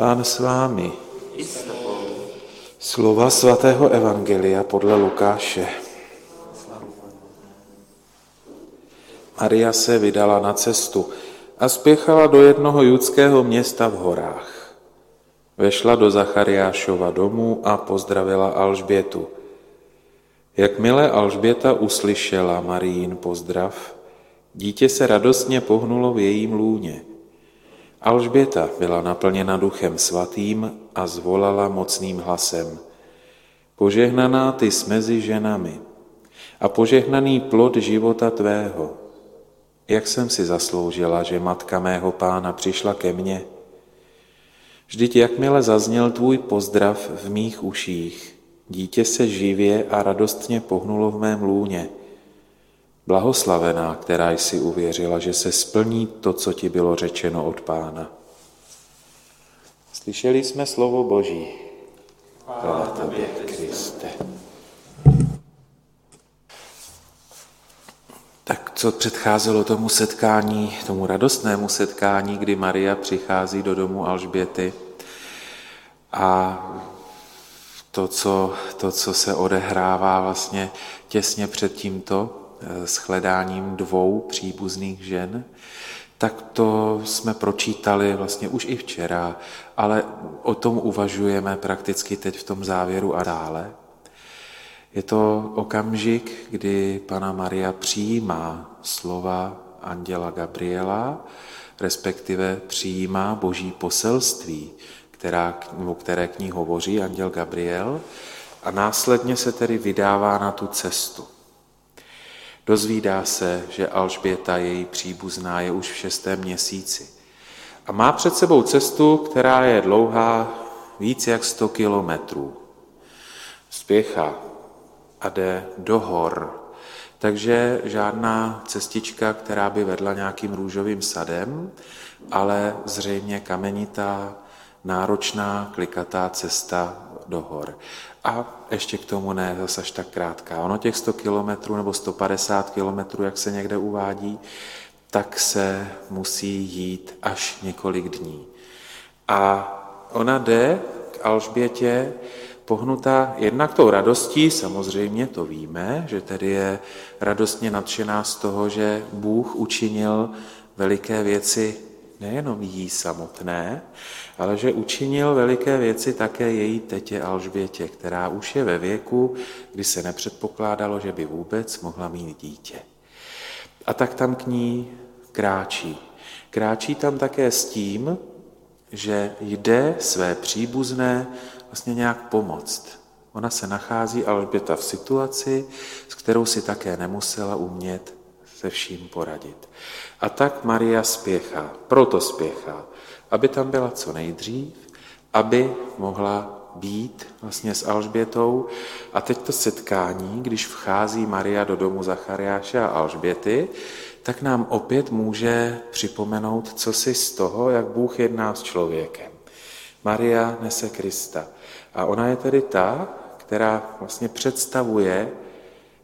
Pán s vámi. Slova svatého Evangelia podle Lukáše. Maria se vydala na cestu a spěchala do jednoho judského města v horách. Vešla do Zachariášova domu a pozdravila Alžbětu. Jakmile Alžběta uslyšela Marín pozdrav, dítě se radostně pohnulo v jejím lůně. Alžběta byla naplněna duchem svatým a zvolala mocným hlasem. Požehnaná ty jsme mezi ženami a požehnaný plod života tvého. Jak jsem si zasloužila, že matka mého pána přišla ke mně? Vždyť jakmile zazněl tvůj pozdrav v mých uších, dítě se živě a radostně pohnulo v mém lůně. Blahoslavená, která jsi uvěřila, že se splní to, co ti bylo řečeno od pána. Slyšeli jsme slovo Boží. Chvála tobě, Kriste. Tak co předcházelo tomu setkání, tomu radostnému setkání, kdy Maria přichází do domu Alžběty a to, co, to, co se odehrává vlastně těsně před tímto eh, shledáním dvou příbuzných žen, tak to jsme pročítali vlastně už i včera, ale o tom uvažujeme prakticky teď v tom závěru a dále. Je to okamžik, kdy Pana Maria přijímá slova anděla Gabriela, respektive přijímá boží poselství, která, o které k ní hovoří anděl Gabriel, a následně se tedy vydává na tu cestu. Dozvídá se, že Alžběta, její příbuzná, je už v šestém měsíci. A má před sebou cestu, která je dlouhá víc jak 100 kilometrů. Spěchá a jde do hor. Takže žádná cestička, která by vedla nějakým růžovým sadem, ale zřejmě kamenitá, náročná, klikatá cesta do hor. A ještě k tomu ne zase až tak krátká. Ono těch 100 kilometrů nebo 150 kilometrů, jak se někde uvádí, tak se musí jít až několik dní. A ona jde k Alžbětě pohnutá jednak tou radostí, samozřejmě to víme, že tedy je radostně nadšená z toho, že Bůh učinil veliké věci nejenom jí samotné, ale že učinil veliké věci také její tetě Alžbětě, která už je ve věku, kdy se nepředpokládalo, že by vůbec mohla mít dítě. A tak tam k ní kráčí. Kráčí tam také s tím, že jde své příbuzné vlastně nějak pomoct. Ona se nachází Alžběta v situaci, s kterou si také nemusela umět se vším poradit. A tak Maria spěchá, proto spěchá, aby tam byla co nejdřív, aby mohla být vlastně s Alžbětou. A teď to setkání, když vchází Maria do domu Zachariáše a Alžběty, tak nám opět může připomenout, co si z toho, jak Bůh jedná s člověkem. Maria nese Krista. A ona je tedy ta, která vlastně představuje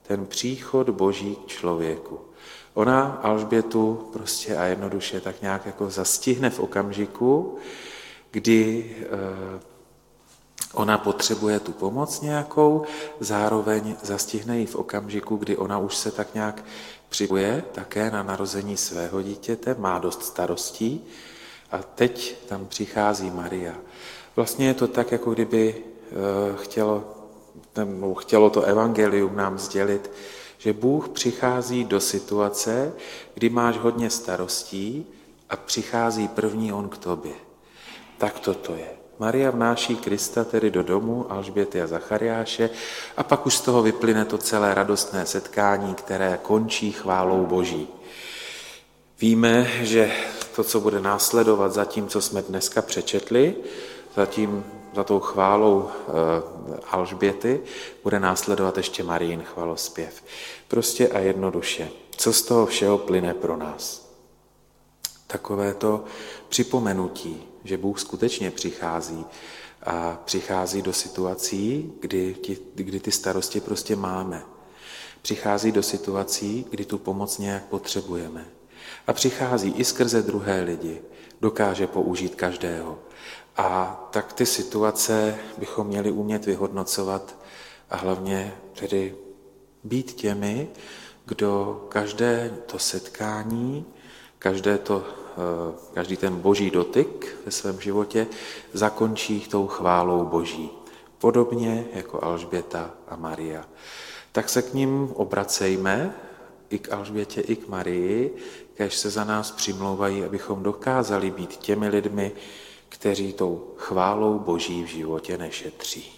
ten příchod Boží k člověku. Ona Alžbětu prostě a jednoduše tak nějak jako zastihne v okamžiku, kdy eh, ona potřebuje tu pomoc nějakou, zároveň zastihne ji v okamžiku, kdy ona už se tak nějak připuje také na narození svého dítěte, má dost starostí a teď tam přichází Maria. Vlastně je to tak, jako kdyby eh, chtělo, chtělo to evangelium nám sdělit, že Bůh přichází do situace, kdy máš hodně starostí a přichází první on k tobě. Tak toto je. Maria vnáší Krista tedy do domu Alžběty a Zachariáše a pak už z toho vyplyne to celé radostné setkání, které končí chválou Boží. Víme, že to, co bude následovat za tím, co jsme dneska přečetli, za, tím, za tou chválou e, Alžběty, bude následovat ještě Marín chvalospěv. Prostě a jednoduše. Co z toho všeho plyne pro nás? Takové to připomenutí, že Bůh skutečně přichází a přichází do situací, kdy, ti, kdy ty starosti prostě máme. Přichází do situací, kdy tu pomoc nějak potřebujeme. A přichází i skrze druhé lidi. Dokáže použít každého. A tak ty situace bychom měli umět vyhodnocovat a hlavně tedy být těmi, kdo každé to setkání, každé to, eh, každý ten boží dotyk ve svém životě zakončí tou chválou boží. Podobně jako Alžběta a Maria. Tak se k ním obracejme, i k Alžbětě, i k Marii, kež se za nás přimlouvají, abychom dokázali být těmi lidmi, kteří tou chválou Boží v životě nešetří.